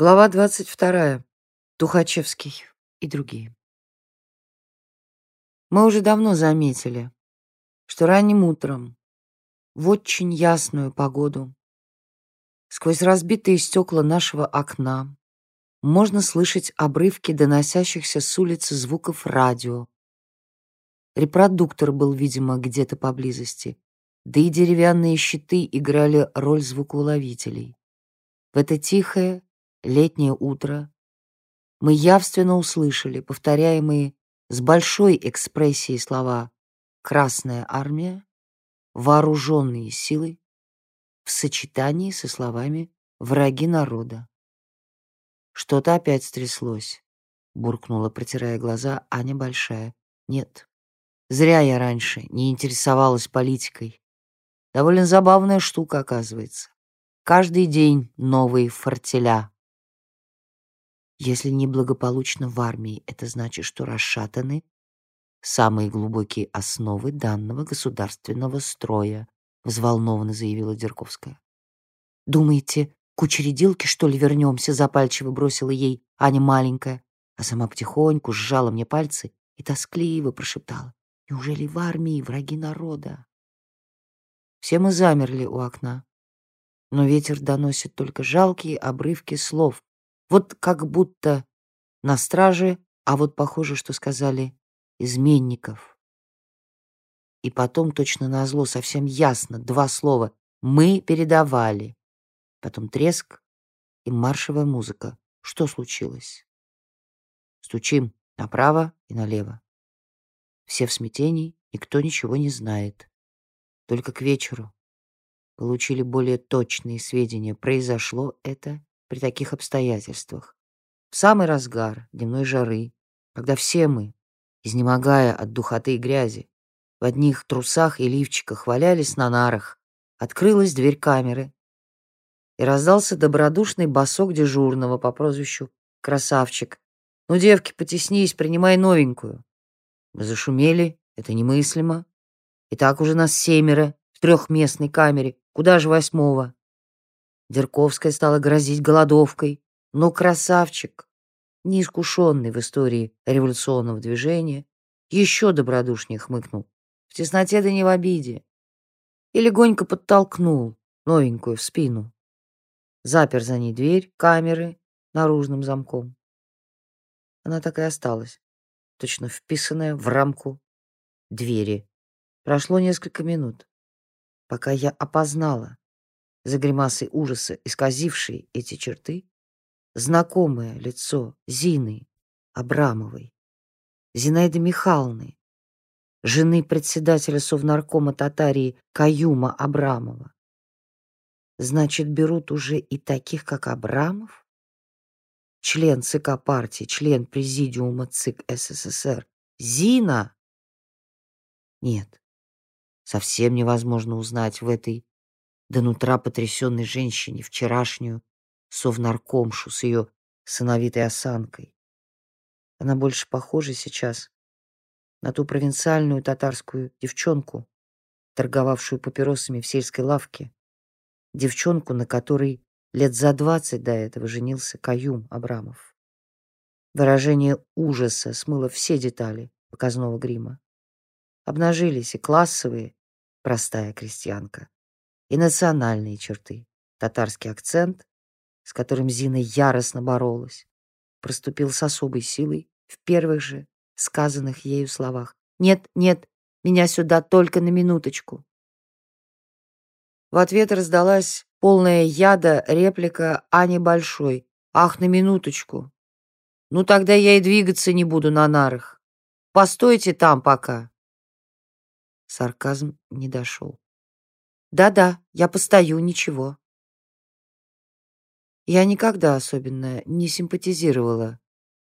Глава 22. Тухачевский и другие. Мы уже давно заметили, что ранним утром, в очень ясную погоду, сквозь разбитые стекла нашего окна можно слышать обрывки доносящихся с улицы звуков радио. Репродуктор был, видимо, где-то поблизости, да и деревянные щиты играли роль звукоуловителей. В это тихое, летнее утро, мы явственно услышали повторяемые с большой экспрессией слова «Красная армия», «Вооруженные силы» в сочетании со словами «Враги народа». «Что-то опять стряслось», — буркнула, протирая глаза, Аня Большая. «Нет, зря я раньше не интересовалась политикой. Довольно забавная штука, оказывается. Каждый день новые фортеля». Если неблагополучно в армии, это значит, что расшатаны самые глубокие основы данного государственного строя, взволнованно заявила Дерковская. Думаете, к учредилке, что ли, вернемся? Запальчиво бросила ей Аня маленькая, а сама потихоньку сжала мне пальцы и тоскливо прошептала. Неужели в армии враги народа? Все мы замерли у окна, но ветер доносит только жалкие обрывки слов, вот как будто на страже, а вот похоже, что сказали изменников. И потом точно назло совсем ясно два слова «мы передавали». Потом треск и маршевая музыка. Что случилось? Стучим направо и налево. Все в смятении, никто ничего не знает. Только к вечеру получили более точные сведения, произошло это при таких обстоятельствах. В самый разгар дневной жары, когда все мы, изнемогая от духоты и грязи, в одних трусах и лифчиках валялись на нарах, открылась дверь камеры, и раздался добродушный босок дежурного по прозвищу «Красавчик». «Ну, девки, потеснись, принимай новенькую». Мы зашумели, это немыслимо. И так уже нас семеро в трехместной камере. Куда же восьмого? Дерковская стала грозить голодовкой, но красавчик, неискушенный в истории революционного движения, еще добродушнее хмыкнул. В тесноте да не в обиде. И легонько подтолкнул новенькую в спину. Запер за ней дверь, камеры, наружным замком. Она так и осталась, точно вписанная в рамку двери. Прошло несколько минут, пока я опознала за гримасой ужаса, исказившей эти черты, знакомое лицо Зины Абрамовой, Зинаиды Михайловны, жены председателя Совнаркома Татарии Каюма Абрамова. Значит, берут уже и таких, как Абрамов? Член ЦК партии, член президиума ЦИК СССР. Зина? Нет, совсем невозможно узнать в этой до нутра потрясенной женщине, вчерашнюю совнаркомшу с ее сыновитой осанкой. Она больше похожа сейчас на ту провинциальную татарскую девчонку, торговавшую папиросами в сельской лавке, девчонку, на которой лет за двадцать до этого женился Каюм Абрамов. Выражение ужаса смыло все детали показного грима. Обнажились и классовые, простая крестьянка, и национальные черты. Татарский акцент, с которым Зина яростно боролась, проступил с особой силой в первых же сказанных ею словах. «Нет, нет, меня сюда только на минуточку». В ответ раздалась полная яда реплика Ани Большой. «Ах, на минуточку! Ну тогда я и двигаться не буду на нарах. Постойте там пока!» Сарказм не дошел. Да-да, я постою, ничего. Я никогда особенно не симпатизировала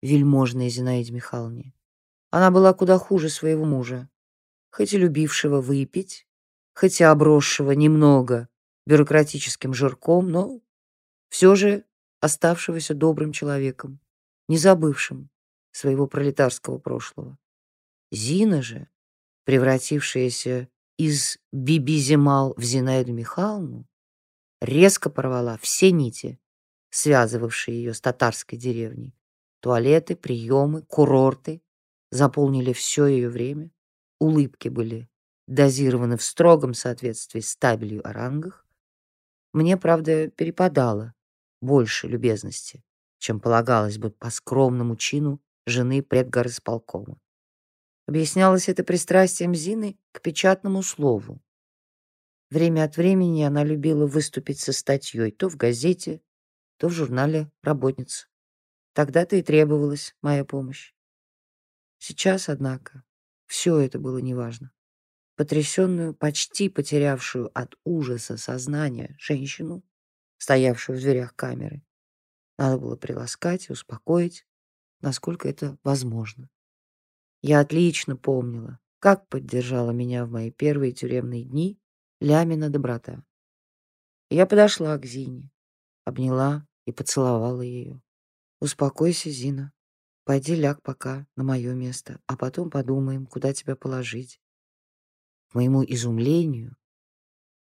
вельможной Зинаиде Михайловне. Она была куда хуже своего мужа, хоть и любившего выпить, хоть и обросшего немного бюрократическим жирком, но все же оставшегося добрым человеком, не забывшим своего пролетарского прошлого. Зина же, превратившаяся из Биби Зимал в Зинаиду Михайловну, резко порвала все нити связывавшие ее с татарской деревней. Туалеты, приемы, курорты заполнили все ее время. Улыбки были дозированы в строгом соответствии с табелью о рангах. Мне, правда, перепадало больше любезности, чем полагалось бы по скромному чину жены предгорисполкома. Объяснялось это пристрастием Зины к печатному слову. Время от времени она любила выступить со статьей то в газете, то в журнале «Работница». Тогда-то и требовалась моя помощь. Сейчас, однако, все это было неважно. Потрясенную, почти потерявшую от ужаса сознания женщину, стоявшую в дверях камеры, надо было приласкать и успокоить, насколько это возможно. Я отлично помнила, как поддержала меня в мои первые тюремные дни Лямина доброта. Я подошла к Зине, обняла и поцеловала ее. «Успокойся, Зина. Пойди ляг пока на мое место, а потом подумаем, куда тебя положить». К моему изумлению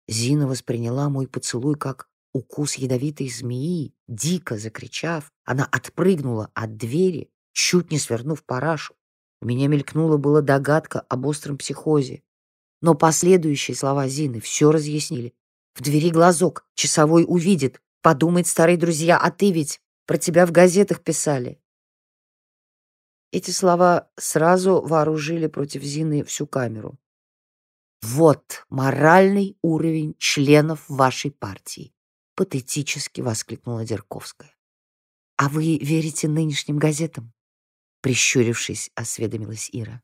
Зина восприняла мой поцелуй как укус ядовитой змеи. Дико закричав, она отпрыгнула от двери, чуть не свернув парашу. У меня мелькнула была догадка об остром психозе. Но последующие слова Зины все разъяснили. В двери глазок, часовой увидит, подумает старые друзья, а ты ведь про тебя в газетах писали. Эти слова сразу вооружили против Зины всю камеру. «Вот моральный уровень членов вашей партии», — патетически воскликнула Дерковская. «А вы верите нынешним газетам?» Прищурившись, осведомилась Ира.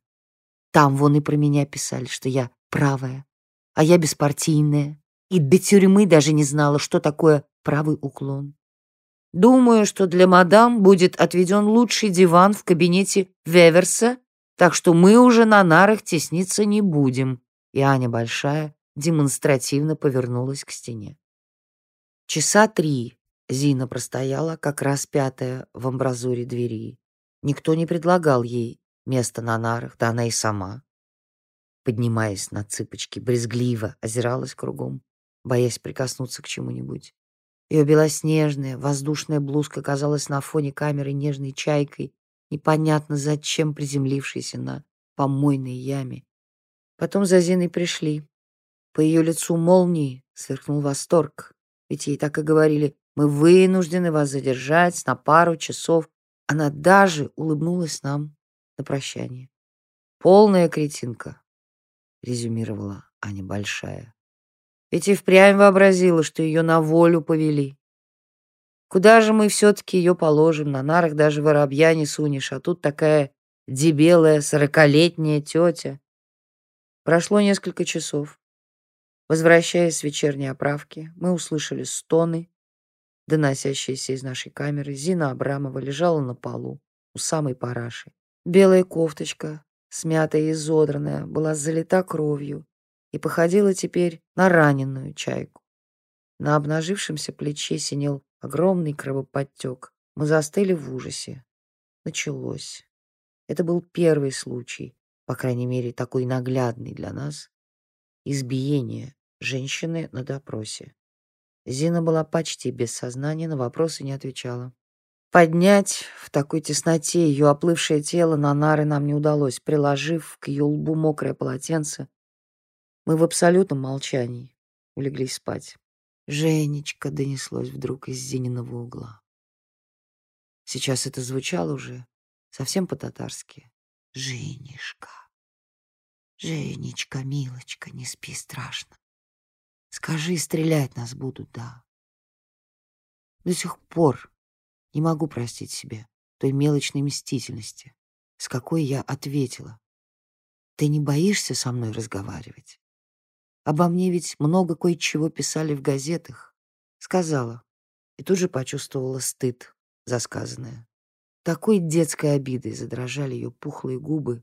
«Там вон и про меня писали, что я правая, а я беспартийная, и до тюрьмы даже не знала, что такое правый уклон. Думаю, что для мадам будет отведен лучший диван в кабинете Веверса, так что мы уже на нарах тесниться не будем. И Аня Большая демонстративно повернулась к стене. Часа три Зина простояла, как распятая в амбразуре двери. Никто не предлагал ей место на нарах, да она и сама. Поднимаясь на цыпочки, брезгливо озиралась кругом, боясь прикоснуться к чему-нибудь. Ее белоснежная воздушная блузка казалась на фоне камеры нежной чайкой, непонятно зачем приземлившейся на помойной яме. Потом за Зиной пришли. По ее лицу молнии сверкнул восторг, ведь ей так и говорили, мы вынуждены вас задержать на пару часов. Она даже улыбнулась нам на прощание. «Полная кретинка», — резюмировала Аня Большая. Ведь и впрямь вообразила, что ее на волю повели. Куда же мы все-таки ее положим? На нарах даже воробья не сунешь, а тут такая дебелая сорокалетняя тетя. Прошло несколько часов. Возвращаясь с вечерней оправки, мы услышали стоны, доносящиеся из нашей камеры. Зина Абрамова лежала на полу у самой параши. Белая кофточка, смятая и изодранная, была залита кровью и походила теперь на раненую чайку. На обнажившемся плече синел огромный кровоподтек. Мы застыли в ужасе. Началось. Это был первый случай, по крайней мере, такой наглядный для нас, избиение женщины на допросе. Зина была почти без сознания, на вопросы не отвечала. Поднять в такой тесноте ее оплывшее тело на нары нам не удалось. Приложив к ее лбу мокрое полотенце, мы в абсолютном молчании улеглись спать. «Женечка!» — донеслось вдруг из Зининого угла. Сейчас это звучало уже совсем по-татарски. «Женишка! Женечка, милочка, не спи страшно. Скажи, стрелять нас будут, да?» До сих пор не могу простить себе той мелочной мстительности, с какой я ответила. «Ты не боишься со мной разговаривать?» Обо мне ведь много кое-чего писали в газетах. Сказала. И тут же почувствовала стыд за сказанное. Такой детской обидой задрожали ее пухлые губы,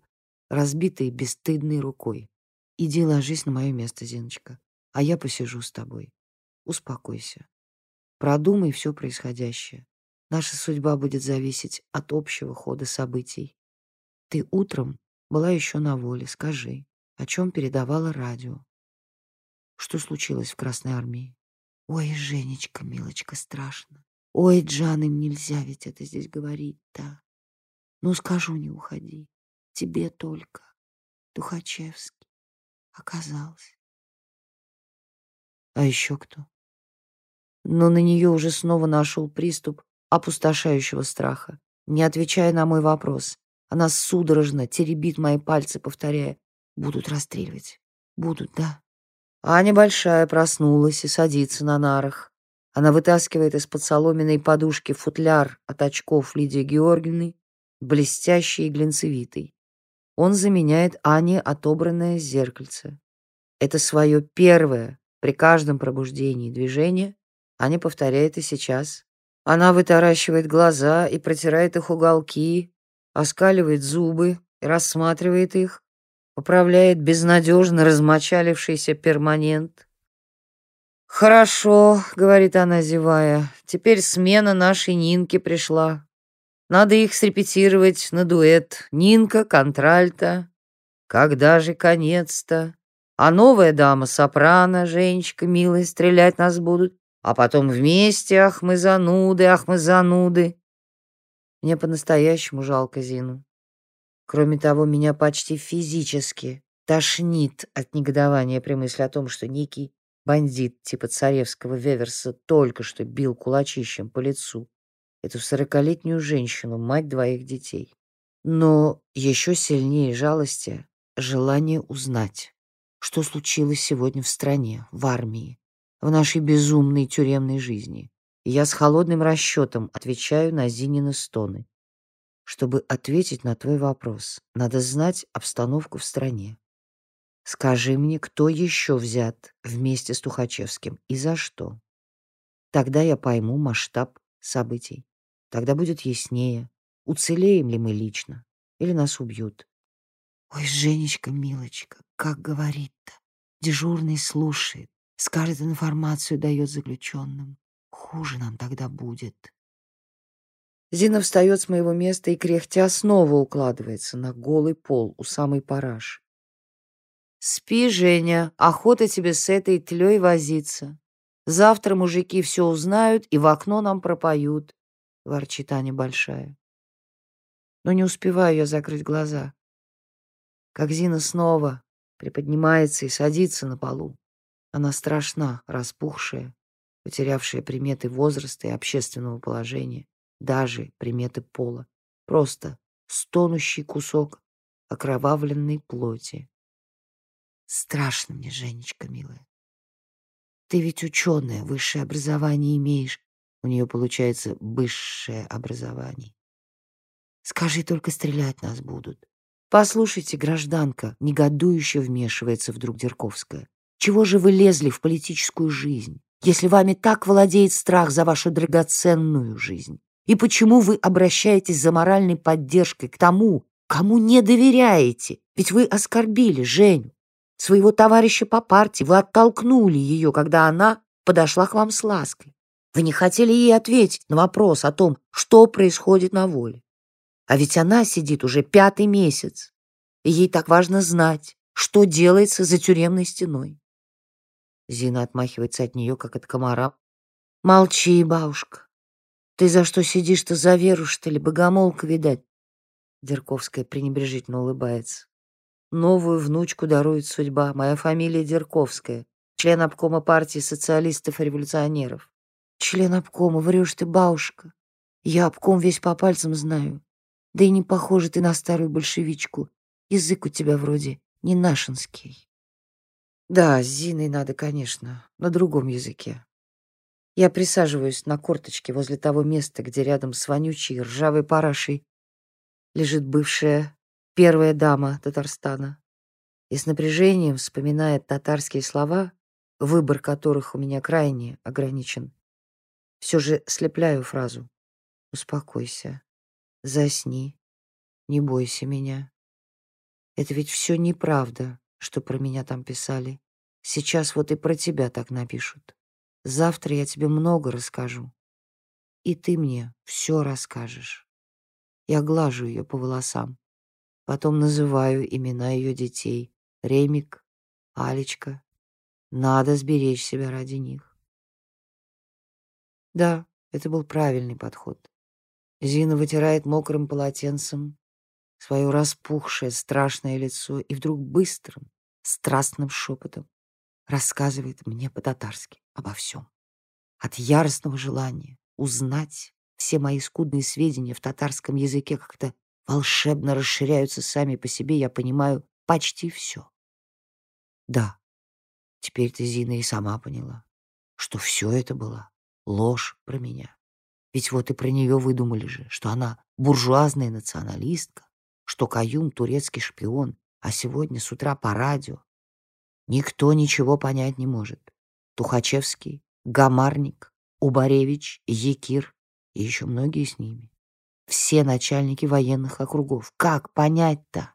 разбитые бесстыдной рукой. «Иди ложись на мое место, Зиночка, а я посижу с тобой. Успокойся. Продумай все происходящее. Наша судьба будет зависеть от общего хода событий. Ты утром была еще на воле, скажи, о чем передавала радио. Что случилось в Красной армии? Ой, Женечка, милочка, страшно. Ой, Джан, им нельзя ведь это здесь говорить-то. Ну, скажу, не уходи. Тебе только. Тухачевский. Оказался. А еще кто? Но на нее уже снова нашел приступ опустошающего страха. Не отвечая на мой вопрос, она судорожно теребит мои пальцы, повторяя «Будут расстреливать. Будут, да?» Аня Большая проснулась и садится на нарах. Она вытаскивает из-под соломенной подушки футляр от очков Лидии Георгиевны, блестящий и глинцевитый. Он заменяет Ане отобранное зеркальце. Это свое первое при каждом пробуждении движение Аня повторяет и сейчас. Она вытаращивает глаза и протирает их уголки, оскаливает зубы и рассматривает их, поправляет безнадежно размочалившийся перманент, «Хорошо», — говорит она, зевая, — «теперь смена нашей Нинки пришла. Надо их срепетировать на дуэт. Нинка, контральта. Когда же конец-то? А новая дама сопрано, Женечка, милая, стрелять нас будут. А потом вместе, ах мы зануды, ах мы зануды». Мне по-настоящему жалко Зину. Кроме того, меня почти физически тошнит от негодования при мысли о том, что некий Бандит типа царевского Веверса только что бил кулачищем по лицу эту сорокалетнюю женщину, мать двоих детей. Но еще сильнее жалости желание узнать, что случилось сегодня в стране, в армии, в нашей безумной тюремной жизни. И я с холодным расчетом отвечаю на Зинины стоны. Чтобы ответить на твой вопрос, надо знать обстановку в стране. Скажи мне, кто еще взят вместе с Тухачевским и за что? Тогда я пойму масштаб событий. Тогда будет яснее, уцелеем ли мы лично или нас убьют. Ой, Женечка, милочка, как говорит-то? Дежурный слушает, скажет информацию, дает заключенным. Хуже нам тогда будет. Зина встает с моего места и, кряхтя, снова укладывается на голый пол у самой параши. «Спи, Женя, охота тебе с этой тлей возиться. Завтра мужики все узнают и в окно нам пропоют», — ворчит Аня Большая. Но не успеваю я закрыть глаза. Как Зина снова приподнимается и садится на полу. Она страшна, распухшая, потерявшая приметы возраста и общественного положения, даже приметы пола. Просто стонущий кусок окровавленной плоти. Страшно мне, Женечка, милая. Ты ведь ученая, высшее образование имеешь. У нее получается высшее образование. Скажи, только стрелять нас будут. Послушайте, гражданка, негодующе вмешивается вдруг Дерковская. Чего же вы лезли в политическую жизнь, если вами так владеет страх за вашу драгоценную жизнь? И почему вы обращаетесь за моральной поддержкой к тому, кому не доверяете? Ведь вы оскорбили Женю своего товарища по партии. Вы оттолкнули ее, когда она подошла к вам с лаской. Вы не хотели ей ответить на вопрос о том, что происходит на воле. А ведь она сидит уже пятый месяц, и ей так важно знать, что делается за тюремной стеной. Зина отмахивается от нее, как от комара. «Молчи, бабушка. Ты за что сидишь-то за веру, что ли? Богомолка, видать?» Дерковская пренебрежительно улыбается. Новую внучку дарует судьба. Моя фамилия Дерковская, член обкома партии социалистов и революционеров. Член обкома, врешь ты, бабушка. Я обком весь по пальцам знаю. Да и не похожа ты на старую большевичку. Язык у тебя вроде не нашинский. Да, с Зиной надо, конечно, на другом языке. Я присаживаюсь на корточке возле того места, где рядом с вонючей ржавой парашей лежит бывшая первая дама Татарстана, и с напряжением вспоминает татарские слова, выбор которых у меня крайне ограничен. Все же слепляю фразу «Успокойся, засни, не бойся меня». Это ведь все неправда, что про меня там писали. Сейчас вот и про тебя так напишут. Завтра я тебе много расскажу. И ты мне все расскажешь. Я глажу ее по волосам. Потом называю имена ее детей. Ремик, Алечка. Надо сберечь себя ради них. Да, Это был правильный подход. Зина вытирает мокрым полотенцем свое распухшее страшное лицо и вдруг быстрым, страстным шепотом рассказывает мне по-татарски обо всем. От яростного желания узнать все мои скудные сведения в татарском языке как-то волшебно расширяются сами по себе, я понимаю почти все. Да, теперь ты, Зина, и сама поняла, что все это была ложь про меня. Ведь вот и про нее выдумали же, что она буржуазная националистка, что Каюм — турецкий шпион, а сегодня с утра по радио. Никто ничего понять не может. Тухачевский, Гамарник, Убаревич, Якир и еще многие с ними. Все начальники военных округов. Как понять-то?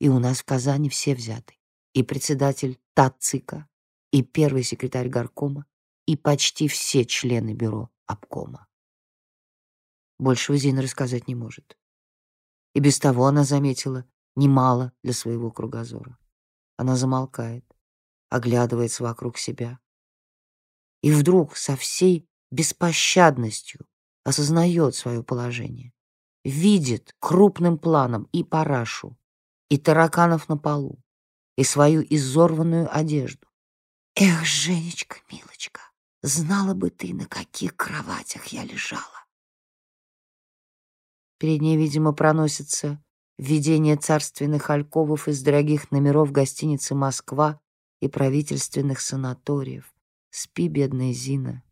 И у нас в Казани все взяты. И председатель ТАЦИКа, и первый секретарь горкома, и почти все члены бюро обкома. Большего Зина рассказать не может. И без того она заметила немало для своего кругозора. Она замолкает, оглядывается вокруг себя. И вдруг со всей беспощадностью осознает свое положение. Видит крупным планом и парашу, и тараканов на полу, и свою изорванную одежду. Эх, Женечка, милочка, знала бы ты, на каких кроватях я лежала. Перед ней, видимо, проносится видение царственных альковов из дорогих номеров гостиницы «Москва» и правительственных санаториев. Спи, бедная Зина.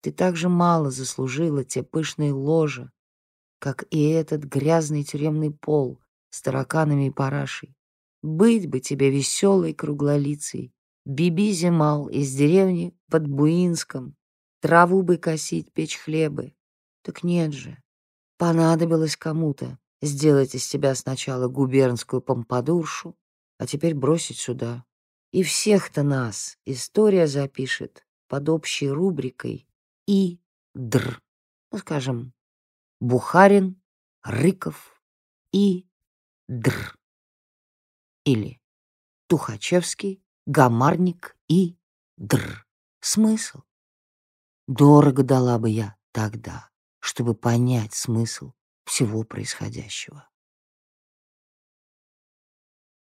Ты так же мало заслужила те пышные ложа, как и этот грязный тюремный пол с тараканами и парашей. Быть бы тебе веселой круглолицей, Биби зимал из деревни под Буинском, траву бы косить, печь хлебы. Так нет же, Понадобилось кому-то сделать из тебя сначала губернскую помпадуршу, а теперь бросить сюда. И всех-то нас история запишет под общей рубрикой И. Др. Ну, скажем, Бухарин, Рыков и Др. Или Тухачевский, Гамарник и Др. Смысл? Дорого дала бы я тогда чтобы понять смысл всего происходящего.